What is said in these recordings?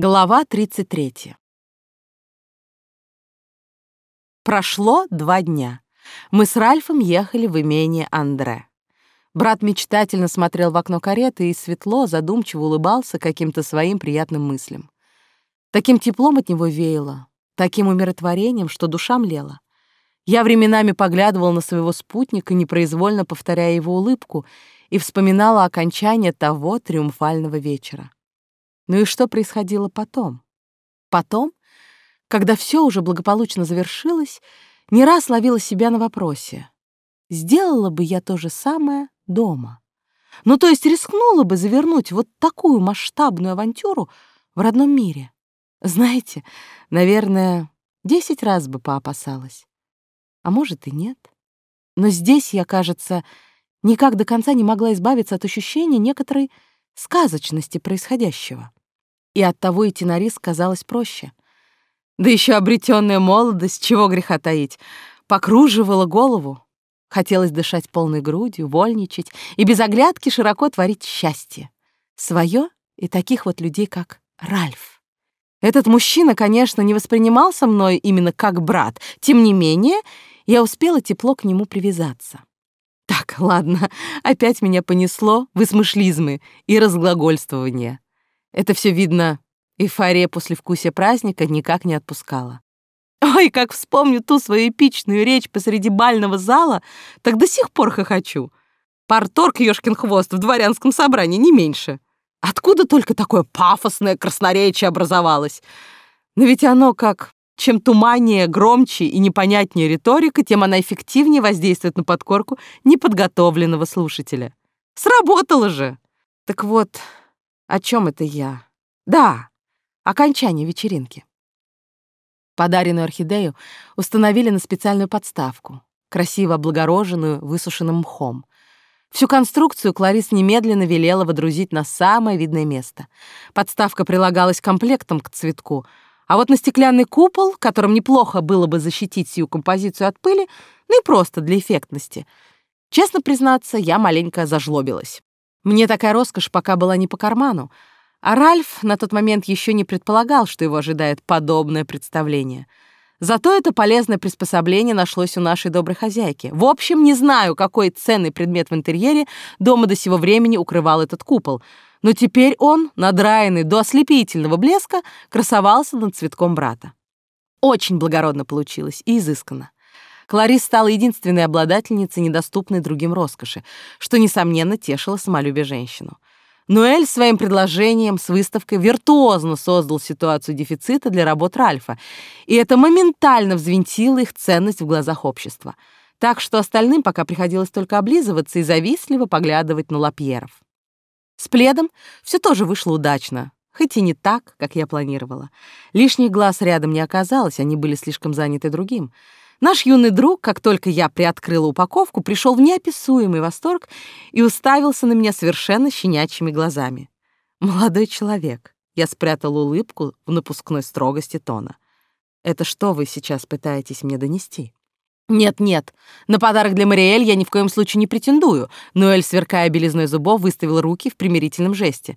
Глава 33. Прошло два дня. Мы с Ральфом ехали в имение Андре. Брат мечтательно смотрел в окно кареты и светло, задумчиво улыбался каким-то своим приятным мыслям. Таким теплом от него веяло, таким умиротворением, что душа млела. Я временами поглядывал на своего спутника, непроизвольно повторяя его улыбку, и вспоминала окончание того триумфального вечера. Ну и что происходило потом? Потом, когда все уже благополучно завершилось, не раз ловила себя на вопросе. Сделала бы я то же самое дома? Ну, то есть рискнула бы завернуть вот такую масштабную авантюру в родном мире? Знаете, наверное, десять раз бы поопасалась. А может и нет. Но здесь я, кажется, никак до конца не могла избавиться от ощущения некоторой сказочности происходящего и оттого идти на риск казалось проще. Да еще обретенная молодость, чего греха таить, покруживала голову. Хотелось дышать полной грудью, вольничать и без оглядки широко творить счастье. Своё и таких вот людей, как Ральф. Этот мужчина, конечно, не воспринимался мной именно как брат, тем не менее, я успела тепло к нему привязаться. Так, ладно, опять меня понесло в и разглагольствование. Это все видно, эйфория после вкусия праздника никак не отпускала. Ой, как вспомню ту свою эпичную речь посреди бального зала, так до сих пор хохочу. Парторг ёшкин хвост в дворянском собрании, не меньше. Откуда только такое пафосное красноречие образовалось? Но ведь оно как... Чем туманнее, громче и непонятнее риторика, тем она эффективнее воздействует на подкорку неподготовленного слушателя. Сработало же! Так вот, о чем это я? Да, окончание вечеринки. Подаренную орхидею установили на специальную подставку, красиво облагороженную высушенным мхом. Всю конструкцию Кларис немедленно велела водрузить на самое видное место. Подставка прилагалась комплектом к цветку, а вот на стеклянный купол, которым неплохо было бы защитить сию композицию от пыли, ну и просто для эффектности. Честно признаться, я маленько зажлобилась. Мне такая роскошь пока была не по карману, а Ральф на тот момент еще не предполагал, что его ожидает подобное представление. Зато это полезное приспособление нашлось у нашей доброй хозяйки. В общем, не знаю, какой ценный предмет в интерьере дома до сего времени укрывал этот купол, но теперь он, надраенный до ослепительного блеска, красовался над цветком брата. Очень благородно получилось и изысканно. Кларис стала единственной обладательницей недоступной другим роскоши, что, несомненно, тешило самолюбие женщину. Ноэль своим предложением с выставкой виртуозно создал ситуацию дефицита для работ Ральфа, и это моментально взвинтило их ценность в глазах общества. Так что остальным пока приходилось только облизываться и завистливо поглядывать на лапьеров. С пледом все тоже вышло удачно, хоть и не так, как я планировала. Лишних глаз рядом не оказалось, они были слишком заняты другим — Наш юный друг, как только я приоткрыла упаковку, пришел в неописуемый восторг и уставился на меня совершенно щенячьими глазами. «Молодой человек», — я спрятал улыбку в напускной строгости тона. «Это что вы сейчас пытаетесь мне донести?» «Нет-нет, на подарок для Мариэль я ни в коем случае не претендую», Ноэль, сверкая белизной зубов, выставил руки в примирительном жесте.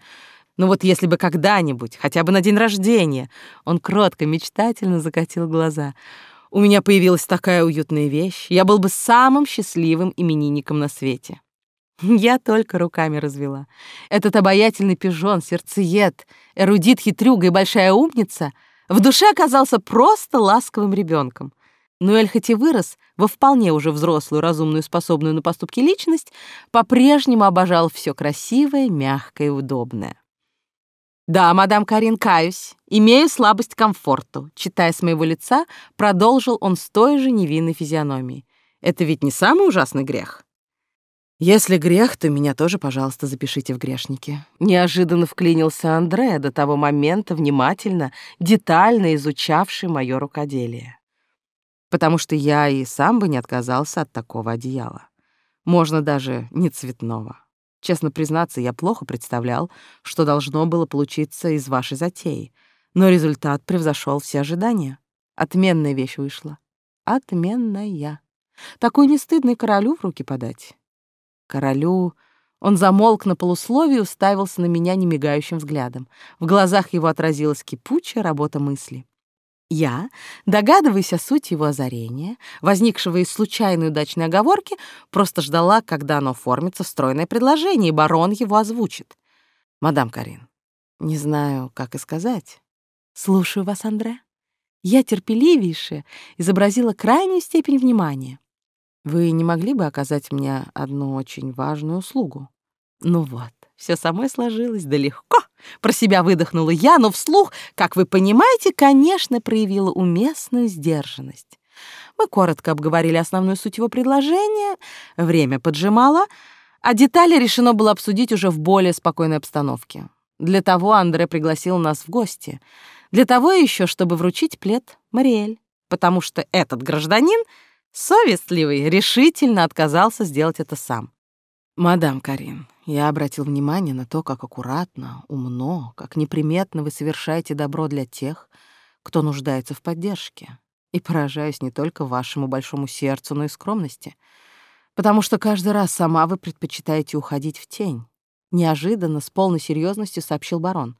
«Ну вот если бы когда-нибудь, хотя бы на день рождения...» Он кротко, мечтательно закатил глаза — у меня появилась такая уютная вещь, я был бы самым счастливым именинником на свете. Я только руками развела. Этот обаятельный пижон, сердцеед, эрудит, хитрюга и большая умница в душе оказался просто ласковым ребенком. Нуэль хоть и вырос во вполне уже взрослую, разумную, способную на поступки личность, по-прежнему обожал все красивое, мягкое и удобное. «Да, мадам Карин, каюсь. Имею слабость к комфорту», — читая с моего лица, продолжил он с той же невинной физиономией. «Это ведь не самый ужасный грех?» «Если грех, то меня тоже, пожалуйста, запишите в грешники». Неожиданно вклинился Андре до того момента внимательно, детально изучавший мое рукоделие. Потому что я и сам бы не отказался от такого одеяла. Можно даже не цветного. Честно признаться, я плохо представлял, что должно было получиться из вашей затеи, но результат превзошел все ожидания. Отменная вещь вышла. Отменная. Такой не стыдно королю в руки подать. Королю Он замолк на полусловии и уставился на меня немигающим взглядом. В глазах его отразилась кипучая работа мысли. Я, догадываясь о сути его озарения, возникшего из случайной удачной оговорки, просто ждала, когда оно оформится в стройное предложение, и барон его озвучит. «Мадам Карин, не знаю, как и сказать. Слушаю вас, Андре». Я терпеливейше изобразила крайнюю степень внимания. Вы не могли бы оказать мне одну очень важную услугу? Ну вот, все самой сложилось, да легко. Про себя выдохнула я, но вслух, как вы понимаете, конечно, проявила уместную сдержанность. Мы коротко обговорили основную суть его предложения, время поджимало, а детали решено было обсудить уже в более спокойной обстановке. Для того Андре пригласил нас в гости. Для того еще, чтобы вручить плед Мариэль, потому что этот гражданин, совестливый, решительно отказался сделать это сам. «Мадам Карин, я обратил внимание на то, как аккуратно, умно, как неприметно вы совершаете добро для тех, кто нуждается в поддержке. И поражаюсь не только вашему большому сердцу, но и скромности, потому что каждый раз сама вы предпочитаете уходить в тень. Неожиданно, с полной серьезностью сообщил барон,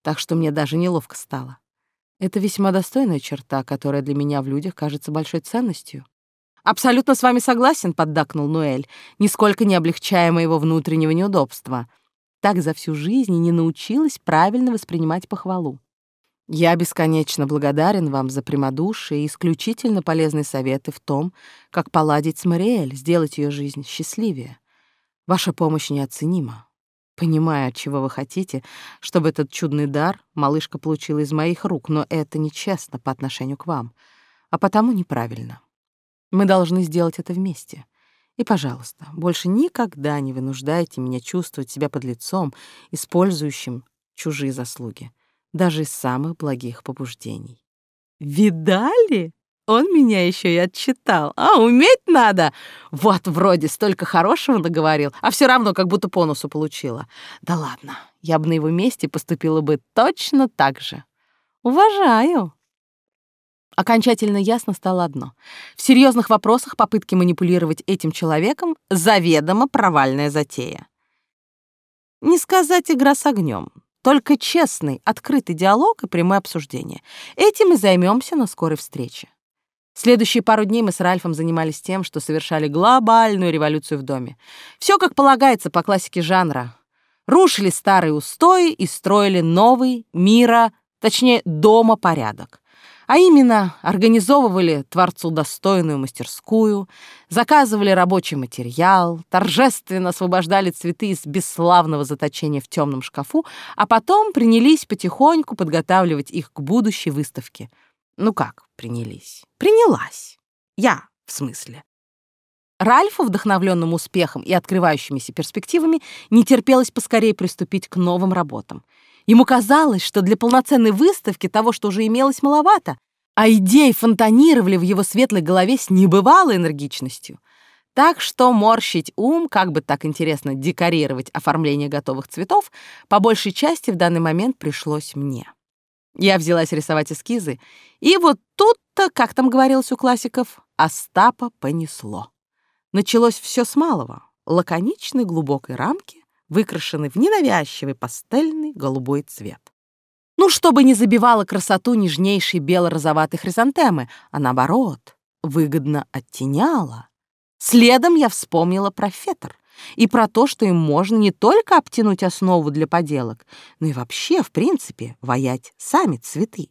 так что мне даже неловко стало. Это весьма достойная черта, которая для меня в людях кажется большой ценностью. «Абсолютно с вами согласен», — поддакнул Нуэль, нисколько не облегчая моего внутреннего неудобства. Так за всю жизнь не научилась правильно воспринимать похвалу. Я бесконечно благодарен вам за прямодушие и исключительно полезные советы в том, как поладить с Мариэль, сделать ее жизнь счастливее. Ваша помощь неоценима. Понимаю, чего вы хотите, чтобы этот чудный дар малышка получила из моих рук, но это нечестно по отношению к вам, а потому неправильно. Мы должны сделать это вместе. И, пожалуйста, больше никогда не вынуждайте меня чувствовать себя под лицом, использующим чужие заслуги, даже из самых благих побуждений. Видали? Он меня еще и отчитал. А, уметь надо! Вот вроде столько хорошего наговорил, а все равно как будто по носу получила. Да ладно, я бы на его месте поступила бы точно так же. Уважаю. Окончательно ясно стало одно. В серьезных вопросах попытки манипулировать этим человеком заведомо провальная затея. Не сказать игра с огнем, только честный, открытый диалог и прямое обсуждение. Этим и займемся на скорой встрече. Следующие пару дней мы с Ральфом занимались тем, что совершали глобальную революцию в доме. Все как полагается по классике жанра. Рушили старые устои и строили новый, мира, точнее, дома порядок. А именно, организовывали творцу достойную мастерскую, заказывали рабочий материал, торжественно освобождали цветы из бесславного заточения в темном шкафу, а потом принялись потихоньку подготавливать их к будущей выставке. Ну как принялись? Принялась. Я, в смысле. Ральфу, вдохновленному успехом и открывающимися перспективами, не терпелось поскорее приступить к новым работам — Ему казалось, что для полноценной выставки того, что уже имелось, маловато, а идеи фонтанировали в его светлой голове с небывалой энергичностью. Так что морщить ум, как бы так интересно декорировать оформление готовых цветов, по большей части в данный момент пришлось мне. Я взялась рисовать эскизы, и вот тут-то, как там говорилось у классиков, Остапа понесло. Началось все с малого, лаконичной глубокой рамки, выкрашены в ненавязчивый пастельный голубой цвет. Ну, чтобы не забивала красоту нежнейшей бело-розоватой хризантемы, а наоборот, выгодно оттеняла. Следом я вспомнила про фетр и про то, что им можно не только обтянуть основу для поделок, но и вообще, в принципе, ваять сами цветы.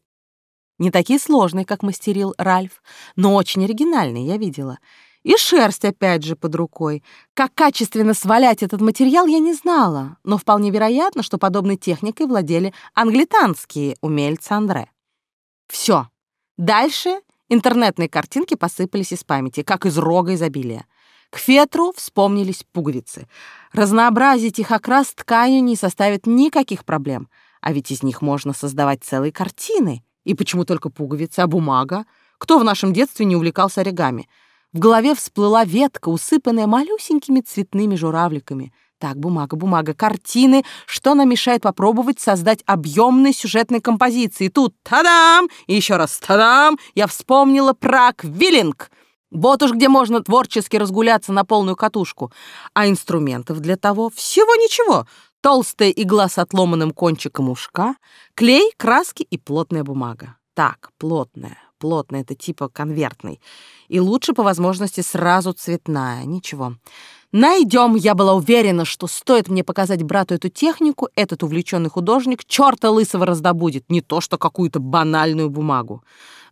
Не такие сложные, как мастерил Ральф, но очень оригинальные, я видела — и шерсть опять же под рукой. Как качественно свалять этот материал, я не знала, но вполне вероятно, что подобной техникой владели англитанские умельцы Андре. Все. Дальше интернетные картинки посыпались из памяти, как из рога изобилия. К фетру вспомнились пуговицы. Разнообразить их окрас тканью не составит никаких проблем. А ведь из них можно создавать целые картины. И почему только пуговицы, а бумага? Кто в нашем детстве не увлекался оригами? В голове всплыла ветка, усыпанная малюсенькими цветными журавликами. Так, бумага, бумага, картины. Что нам мешает попробовать создать объемные сюжетные композиции? Тут тадам! И еще раз тадам! Я вспомнила про квиллинг. Вот уж где можно творчески разгуляться на полную катушку. А инструментов для того всего ничего. Толстая игла с отломанным кончиком ушка, клей, краски и плотная бумага. Так, плотная, плотная, это типа конвертный. И лучше по возможности сразу цветная, ничего. Найдем, я была уверена, что стоит мне показать брату эту технику, этот увлеченный художник черта лысого раздобудет, не то что какую-то банальную бумагу.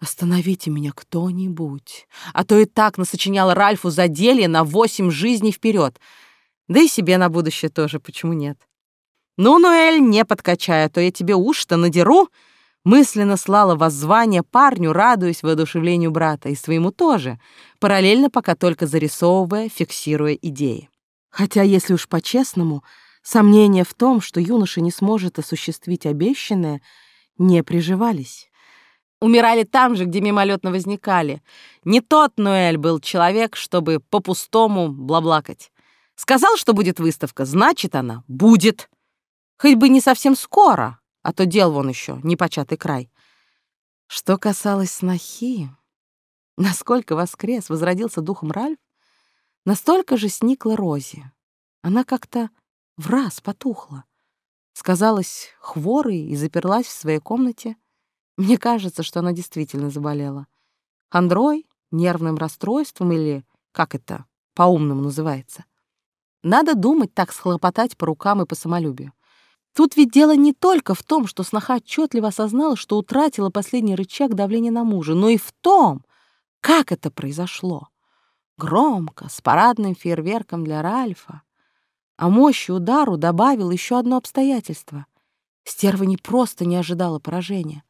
Остановите меня кто-нибудь, а то и так насочиняла Ральфу заделье на восемь жизней вперед. Да и себе на будущее тоже, почему нет? Ну, Ноэль, не подкачай, а то я тебе уж-то надеру. Мысленно слала воззвание парню, радуясь воодушевлению брата, и своему тоже, параллельно пока только зарисовывая, фиксируя идеи. Хотя, если уж по-честному, сомнения в том, что юноша не сможет осуществить обещанное, не приживались. Умирали там же, где мимолетно возникали. Не тот Ноэль был человек, чтобы по-пустому блаблакать. Сказал, что будет выставка, значит она будет. Хоть бы не совсем скоро, а то дел вон еще, непочатый край. Что касалось снохи, насколько воскрес, возродился духом Ральф, настолько же сникла Рози. Она как-то в раз потухла. Сказалась хворой и заперлась в своей комнате. Мне кажется, что она действительно заболела. Хандрой, нервным расстройством или, как это по-умному называется. Надо думать так схлопотать по рукам и по самолюбию. Тут ведь дело не только в том, что сноха отчетливо осознала, что утратила последний рычаг давления на мужа, но и в том, как это произошло. Громко, с парадным фейерверком для Ральфа. А мощи удару добавил еще одно обстоятельство. Стерва не просто не ожидала поражения.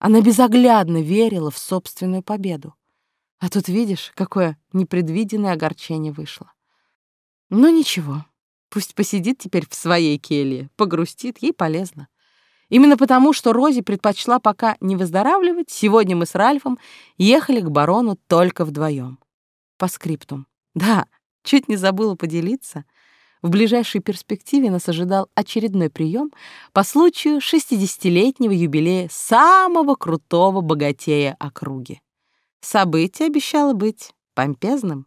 Она безоглядно верила в собственную победу. А тут видишь, какое непредвиденное огорчение вышло. Но ничего, Пусть посидит теперь в своей келье, погрустит, ей полезно. Именно потому, что Рози предпочла пока не выздоравливать, сегодня мы с Ральфом ехали к барону только вдвоем. По скриптум. Да, чуть не забыла поделиться. В ближайшей перспективе нас ожидал очередной прием по случаю 60-летнего юбилея самого крутого богатея округи. Событие обещало быть помпезным.